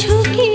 ঝুঁকি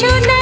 cho nên